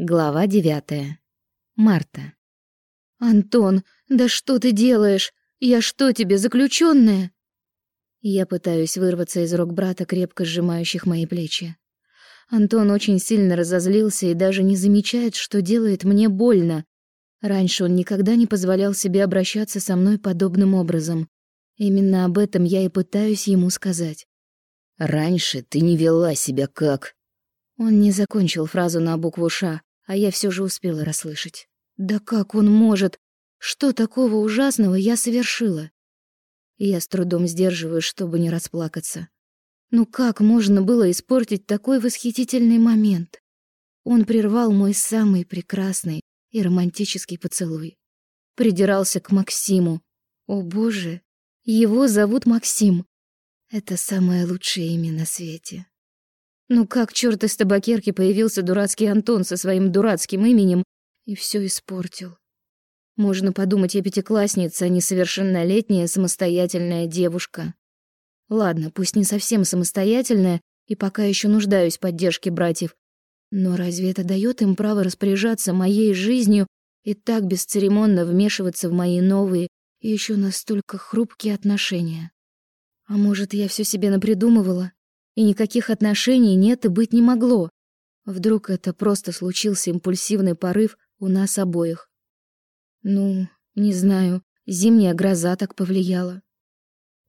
Глава девятая. Марта. «Антон, да что ты делаешь? Я что тебе, заключенная? Я пытаюсь вырваться из рук брата, крепко сжимающих мои плечи. Антон очень сильно разозлился и даже не замечает, что делает мне больно. Раньше он никогда не позволял себе обращаться со мной подобным образом. Именно об этом я и пытаюсь ему сказать. «Раньше ты не вела себя как...» Он не закончил фразу на букву «Ш», а я все же успела расслышать. Да как он может? Что такого ужасного я совершила? Я с трудом сдерживаю, чтобы не расплакаться. Ну как можно было испортить такой восхитительный момент? Он прервал мой самый прекрасный и романтический поцелуй. Придирался к Максиму. О боже, его зовут Максим. Это самое лучшее имя на свете. Ну как чёрт из табакерки появился дурацкий Антон со своим дурацким именем и всё испортил. Можно подумать, я пятиклассница, а не совершеннолетняя самостоятельная девушка. Ладно, пусть не совсем самостоятельная, и пока ещё нуждаюсь в поддержке братьев, но разве это даёт им право распоряжаться моей жизнью и так бесцеремонно вмешиваться в мои новые и ещё настолько хрупкие отношения? А может, я всё себе напридумывала? И никаких отношений нет и быть не могло. Вдруг это просто случился импульсивный порыв у нас обоих. Ну, не знаю, зимняя гроза так повлияла.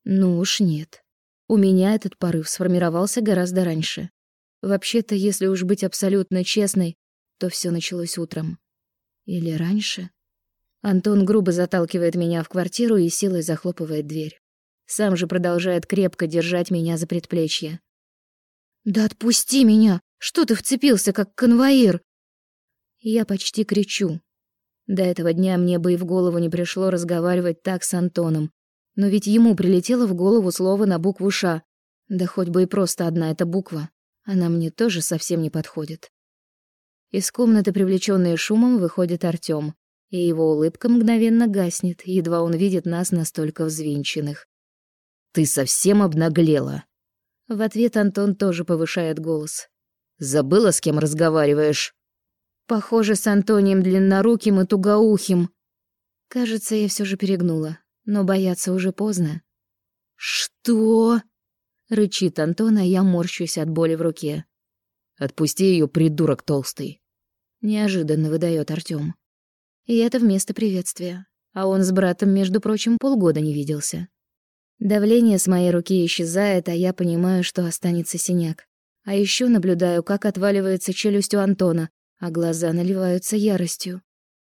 Ну уж нет. У меня этот порыв сформировался гораздо раньше. Вообще-то, если уж быть абсолютно честной, то все началось утром. Или раньше? Антон грубо заталкивает меня в квартиру и силой захлопывает дверь. Сам же продолжает крепко держать меня за предплечье. «Да отпусти меня! Что ты вцепился, как конвоир?» Я почти кричу. До этого дня мне бы и в голову не пришло разговаривать так с Антоном. Но ведь ему прилетело в голову слово на букву «Ш». Да хоть бы и просто одна эта буква. Она мне тоже совсем не подходит. Из комнаты, привлечённой шумом, выходит Артём, и его улыбка мгновенно гаснет, едва он видит нас настолько взвинченных. «Ты совсем обнаглела!» В ответ Антон тоже повышает голос. «Забыла, с кем разговариваешь?» «Похоже, с Антонием Длинноруким и Тугоухим». Кажется, я все же перегнула, но бояться уже поздно. «Что?» — рычит Антон, а я морщусь от боли в руке. «Отпусти ее, придурок толстый!» Неожиданно выдает Артём. И это вместо приветствия. А он с братом, между прочим, полгода не виделся. Давление с моей руки исчезает, а я понимаю, что останется синяк. А еще наблюдаю, как отваливается челюсть у Антона, а глаза наливаются яростью.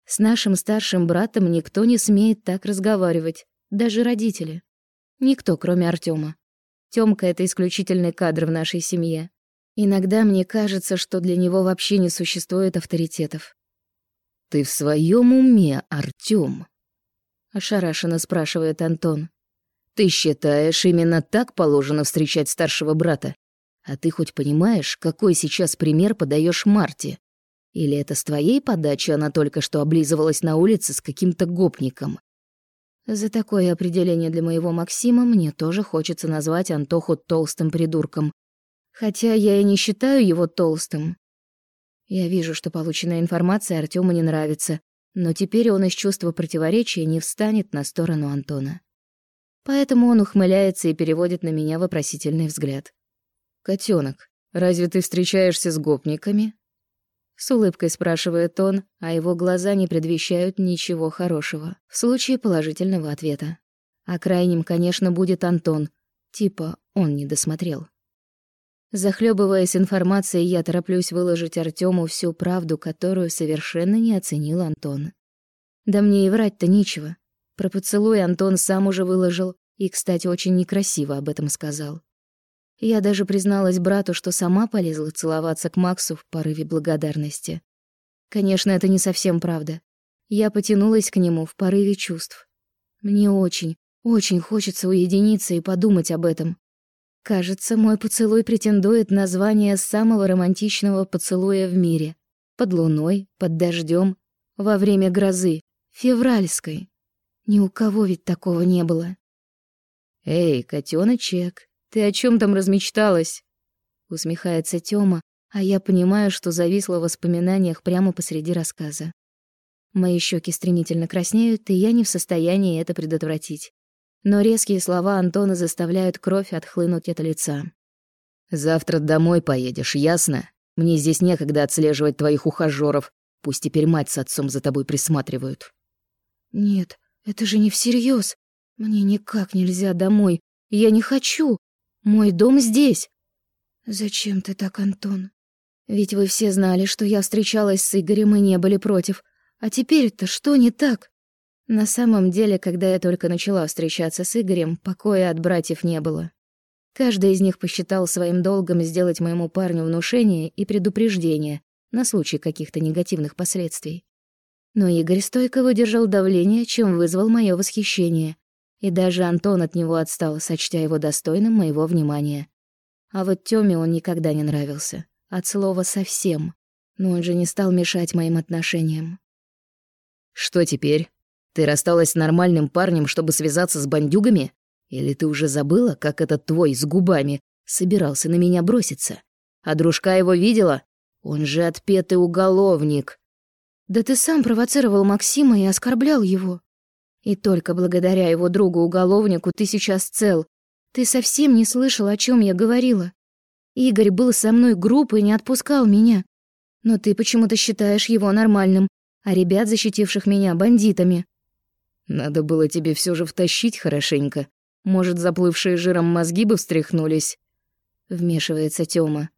С нашим старшим братом никто не смеет так разговаривать, даже родители. Никто, кроме Артема. Тёмка — это исключительный кадр в нашей семье. Иногда мне кажется, что для него вообще не существует авторитетов. «Ты в своем уме, Артём?» — ошарашенно спрашивает Антон. Ты считаешь, именно так положено встречать старшего брата? А ты хоть понимаешь, какой сейчас пример подаешь Марте? Или это с твоей подачи она только что облизывалась на улице с каким-то гопником? За такое определение для моего Максима мне тоже хочется назвать Антоху толстым придурком. Хотя я и не считаю его толстым. Я вижу, что полученная информация Артёму не нравится, но теперь он из чувства противоречия не встанет на сторону Антона. Поэтому он ухмыляется и переводит на меня вопросительный взгляд. «Котёнок, разве ты встречаешься с гопниками?» С улыбкой спрашивает он, а его глаза не предвещают ничего хорошего в случае положительного ответа. А крайним, конечно, будет Антон. Типа он не досмотрел. Захлебываясь информацией, я тороплюсь выложить Артему всю правду, которую совершенно не оценил Антон. Да мне и врать-то нечего. Про поцелуй Антон сам уже выложил и, кстати, очень некрасиво об этом сказал. Я даже призналась брату, что сама полезла целоваться к Максу в порыве благодарности. Конечно, это не совсем правда. Я потянулась к нему в порыве чувств. Мне очень, очень хочется уединиться и подумать об этом. Кажется, мой поцелуй претендует на звание самого романтичного поцелуя в мире. Под луной, под дождем, во время грозы, февральской. Ни у кого ведь такого не было. «Эй, котеночек, ты о чем там размечталась?» Усмехается Тёма, а я понимаю, что зависла в воспоминаниях прямо посреди рассказа. Мои щеки стремительно краснеют, и я не в состоянии это предотвратить. Но резкие слова Антона заставляют кровь отхлынуть от лица. «Завтра домой поедешь, ясно? Мне здесь некогда отслеживать твоих ухажёров. Пусть теперь мать с отцом за тобой присматривают». «Нет, это же не всерьез. Мне никак нельзя домой. Я не хочу. Мой дом здесь». «Зачем ты так, Антон? Ведь вы все знали, что я встречалась с Игорем и не были против. А теперь-то что не так? На самом деле, когда я только начала встречаться с Игорем, покоя от братьев не было. Каждый из них посчитал своим долгом сделать моему парню внушение и предупреждение на случай каких-то негативных последствий. Но Игорь стойко выдержал давление, чем вызвал мое восхищение. И даже Антон от него отстал, сочтя его достойным моего внимания. А вот Тёме он никогда не нравился. От слова «совсем». Но он же не стал мешать моим отношениям. «Что теперь? Ты рассталась с нормальным парнем, чтобы связаться с бандюгами? Или ты уже забыла, как этот твой с губами собирался на меня броситься? А дружка его видела? Он же отпетый уголовник». «Да ты сам провоцировал Максима и оскорблял его. И только благодаря его другу-уголовнику ты сейчас цел. Ты совсем не слышал, о чем я говорила. Игорь был со мной груб и не отпускал меня. Но ты почему-то считаешь его нормальным, а ребят, защитивших меня, бандитами. Надо было тебе все же втащить хорошенько. Может, заплывшие жиром мозги бы встряхнулись. Вмешивается Тёма.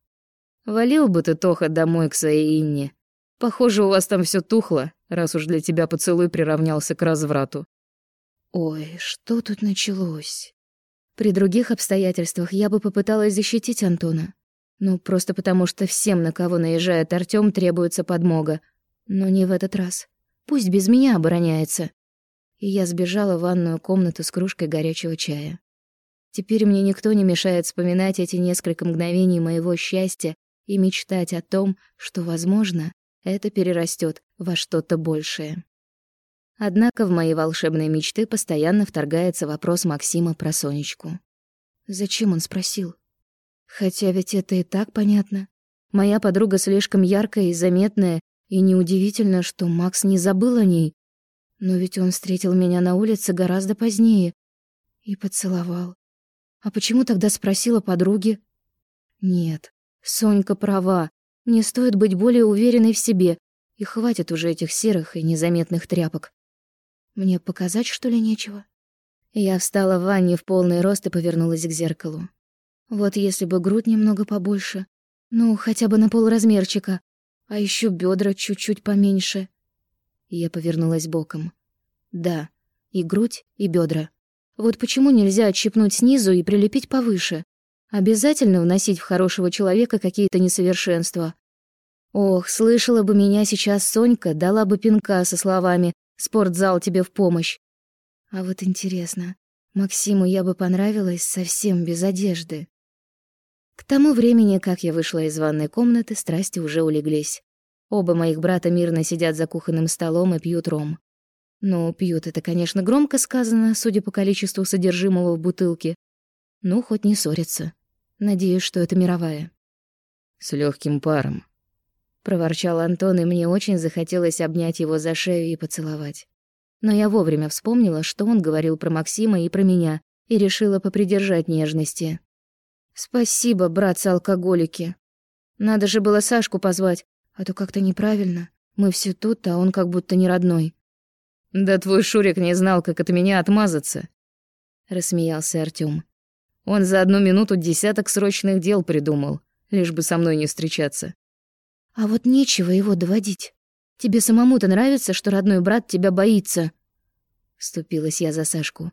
Валил бы ты, Тоха, домой к своей Инне. Похоже, у вас там все тухло, раз уж для тебя поцелуй приравнялся к разврату. Ой, что тут началось? При других обстоятельствах я бы попыталась защитить Антона. Ну, просто потому что всем, на кого наезжает Артём, требуется подмога, но не в этот раз. Пусть без меня обороняется. И я сбежала в ванную комнату с кружкой горячего чая. Теперь мне никто не мешает вспоминать эти несколько мгновений моего счастья и мечтать о том, что, возможно, это перерастет во что-то большее. Однако в мои волшебные мечты постоянно вторгается вопрос Максима про Сонечку. Зачем он спросил? Хотя ведь это и так понятно. Моя подруга слишком яркая и заметная, и неудивительно, что Макс не забыл о ней. Но ведь он встретил меня на улице гораздо позднее и поцеловал. А почему тогда спросила подруги? Нет, Сонька права. Мне стоит быть более уверенной в себе, и хватит уже этих серых и незаметных тряпок. Мне показать, что ли, нечего? Я встала в ванне в полный рост и повернулась к зеркалу. Вот если бы грудь немного побольше, ну, хотя бы на полразмерчика, а еще бедра чуть-чуть поменьше. Я повернулась боком. Да, и грудь, и бедра. Вот почему нельзя отщипнуть снизу и прилепить повыше? Обязательно вносить в хорошего человека какие-то несовершенства. Ох, слышала бы меня сейчас Сонька, дала бы пинка со словами «Спортзал тебе в помощь». А вот интересно, Максиму я бы понравилась совсем без одежды. К тому времени, как я вышла из ванной комнаты, страсти уже улеглись. Оба моих брата мирно сидят за кухонным столом и пьют ром. Ну, пьют это, конечно, громко сказано, судя по количеству содержимого в бутылке. Ну, хоть не ссорятся. Надеюсь, что это мировая. С легким паром. Проворчал Антон, и мне очень захотелось обнять его за шею и поцеловать. Но я вовремя вспомнила, что он говорил про Максима и про меня, и решила попридержать нежности. Спасибо, братцы-алкоголики. Надо же было Сашку позвать, а то как-то неправильно. Мы все тут, а он как будто не родной. Да твой Шурик не знал, как от меня отмазаться, рассмеялся Артём. Он за одну минуту десяток срочных дел придумал, лишь бы со мной не встречаться. А вот нечего его доводить. Тебе самому-то нравится, что родной брат тебя боится? Вступилась я за Сашку.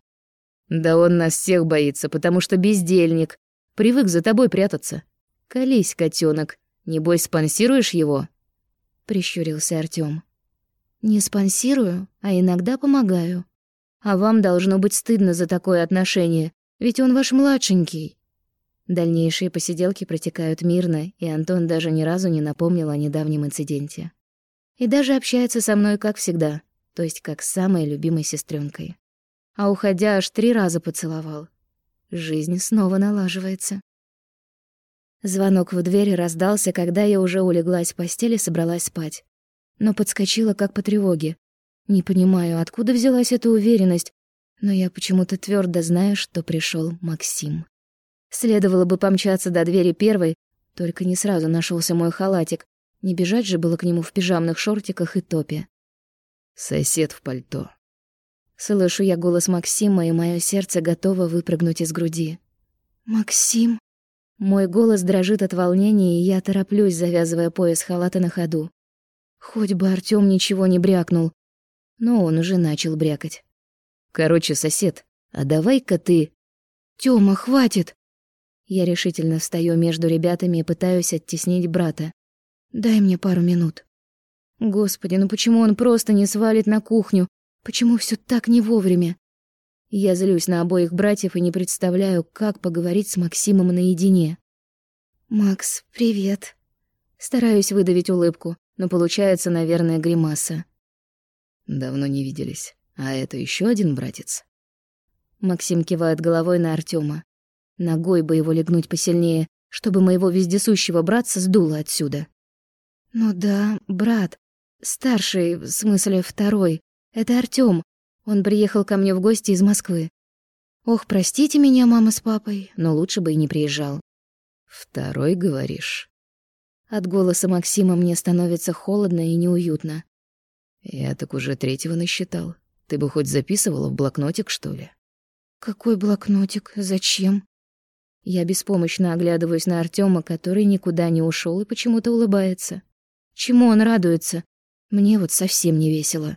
Да он нас всех боится, потому что бездельник, Привык за тобой прятаться. Колись, котенок, небось спонсируешь его?» Прищурился Артём. «Не спонсирую, а иногда помогаю. А вам должно быть стыдно за такое отношение, ведь он ваш младшенький». Дальнейшие посиделки протекают мирно, и Антон даже ни разу не напомнил о недавнем инциденте. И даже общается со мной как всегда, то есть как с самой любимой сестренкой. А уходя аж три раза поцеловал, Жизнь снова налаживается. Звонок в дверь раздался, когда я уже улеглась в постели и собралась спать. Но подскочила как по тревоге. Не понимаю, откуда взялась эта уверенность, но я почему-то твердо знаю, что пришел Максим. Следовало бы помчаться до двери первой, только не сразу нашелся мой халатик. Не бежать же было к нему в пижамных шортиках и топе. «Сосед в пальто». Слышу я голос Максима, и мое сердце готово выпрыгнуть из груди. «Максим?» Мой голос дрожит от волнения, и я тороплюсь, завязывая пояс халата на ходу. Хоть бы Артём ничего не брякнул. Но он уже начал брякать. «Короче, сосед, а давай-ка ты...» «Тёма, хватит!» Я решительно встаю между ребятами и пытаюсь оттеснить брата. «Дай мне пару минут». Господи, ну почему он просто не свалит на кухню? Почему все так не вовремя? Я злюсь на обоих братьев и не представляю, как поговорить с Максимом наедине. «Макс, привет». Стараюсь выдавить улыбку, но получается, наверное, гримаса. «Давно не виделись. А это еще один братец?» Максим кивает головой на Артема. Ногой бы его легнуть посильнее, чтобы моего вездесущего братца сдуло отсюда. «Ну да, брат. Старший, в смысле второй. Это Артём. Он приехал ко мне в гости из Москвы. Ох, простите меня, мама с папой, но лучше бы и не приезжал. Второй, говоришь? От голоса Максима мне становится холодно и неуютно. Я так уже третьего насчитал. Ты бы хоть записывала в блокнотик, что ли? Какой блокнотик? Зачем? Я беспомощно оглядываюсь на Артёма, который никуда не ушёл и почему-то улыбается. Чему он радуется? Мне вот совсем не весело.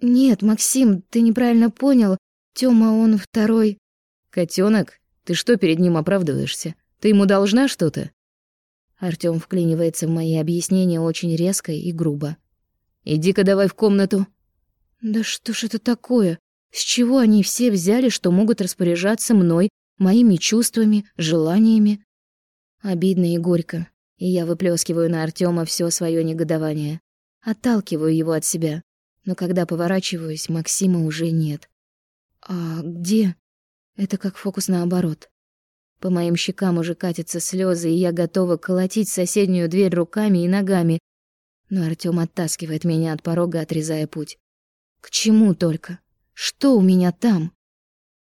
Нет, Максим, ты неправильно понял. Тёма, он второй. Котёнок, ты что перед ним оправдываешься? Ты ему должна что-то? Артём вклинивается в мои объяснения очень резко и грубо. Иди-ка давай в комнату. Да что ж это такое? С чего они все взяли, что могут распоряжаться мной, моими чувствами, желаниями? Обидно и горько, и я выплескиваю на Артёма всё своё негодование. Отталкиваю его от себя. Но когда поворачиваюсь, Максима уже нет. А где? Это как фокус наоборот. По моим щекам уже катятся слезы, и я готова колотить соседнюю дверь руками и ногами. Но Артём оттаскивает меня от порога, отрезая путь. К чему только? Что у меня там?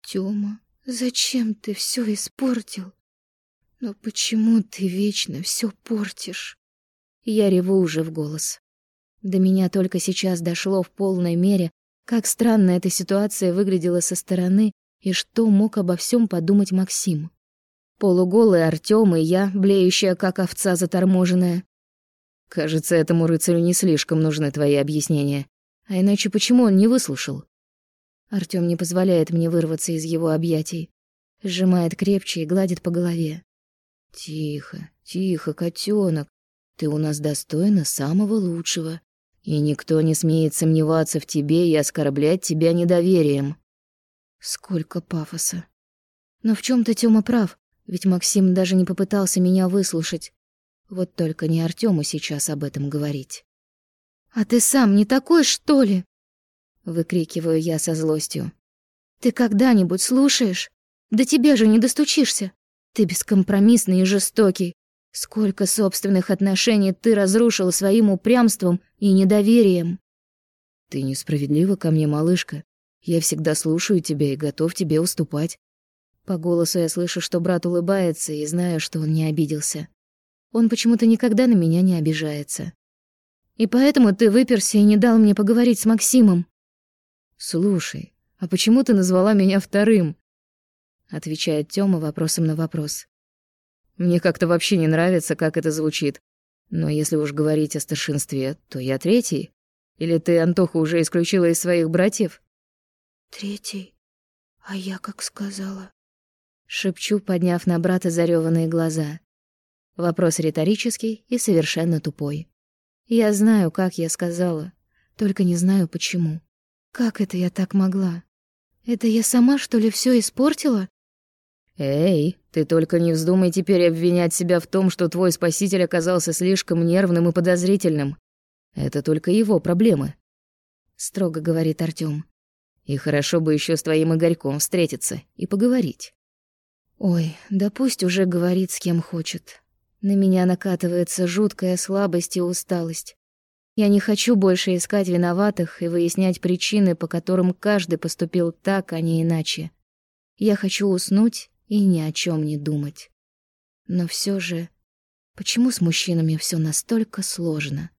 Тёма, зачем ты всё испортил? Но почему ты вечно всё портишь? Я реву уже в голос. До меня только сейчас дошло в полной мере, как странно эта ситуация выглядела со стороны и что мог обо всем подумать Максим. Полуголый Артём и я, блеющая, как овца заторможенная. Кажется, этому рыцарю не слишком нужны твои объяснения. А иначе почему он не выслушал? Артём не позволяет мне вырваться из его объятий. Сжимает крепче и гладит по голове. Тихо, тихо, котенок. Ты у нас достойна самого лучшего и никто не смеет сомневаться в тебе и оскорблять тебя недоверием. Сколько пафоса. Но в чем то Тёма прав, ведь Максим даже не попытался меня выслушать. Вот только не Артёму сейчас об этом говорить. «А ты сам не такой, что ли?» Выкрикиваю я со злостью. «Ты когда-нибудь слушаешь? До тебя же не достучишься. Ты бескомпромиссный и жестокий. Сколько собственных отношений ты разрушил своим упрямством и недоверием. Ты несправедлива ко мне, малышка. Я всегда слушаю тебя и готов тебе уступать. По голосу я слышу, что брат улыбается, и знаю, что он не обиделся. Он почему-то никогда на меня не обижается. И поэтому ты выперся и не дал мне поговорить с Максимом. Слушай, а почему ты назвала меня вторым? Отвечает Тёма вопросом на вопрос. Мне как-то вообще не нравится, как это звучит. Но если уж говорить о старшинстве, то я третий. Или ты, Антоху, уже исключила из своих братьев? Третий? А я как сказала? Шепчу, подняв на брата зареванные глаза. Вопрос риторический и совершенно тупой. Я знаю, как я сказала, только не знаю почему. Как это я так могла? Это я сама, что ли, все испортила? «Эй, ты только не вздумай теперь обвинять себя в том, что твой спаситель оказался слишком нервным и подозрительным. Это только его проблемы», — строго говорит Артём. «И хорошо бы еще с твоим Игорьком встретиться и поговорить». «Ой, да пусть уже говорит с кем хочет. На меня накатывается жуткая слабость и усталость. Я не хочу больше искать виноватых и выяснять причины, по которым каждый поступил так, а не иначе. Я хочу уснуть и ни о чем не думать. Но все же, почему с мужчинами все настолько сложно?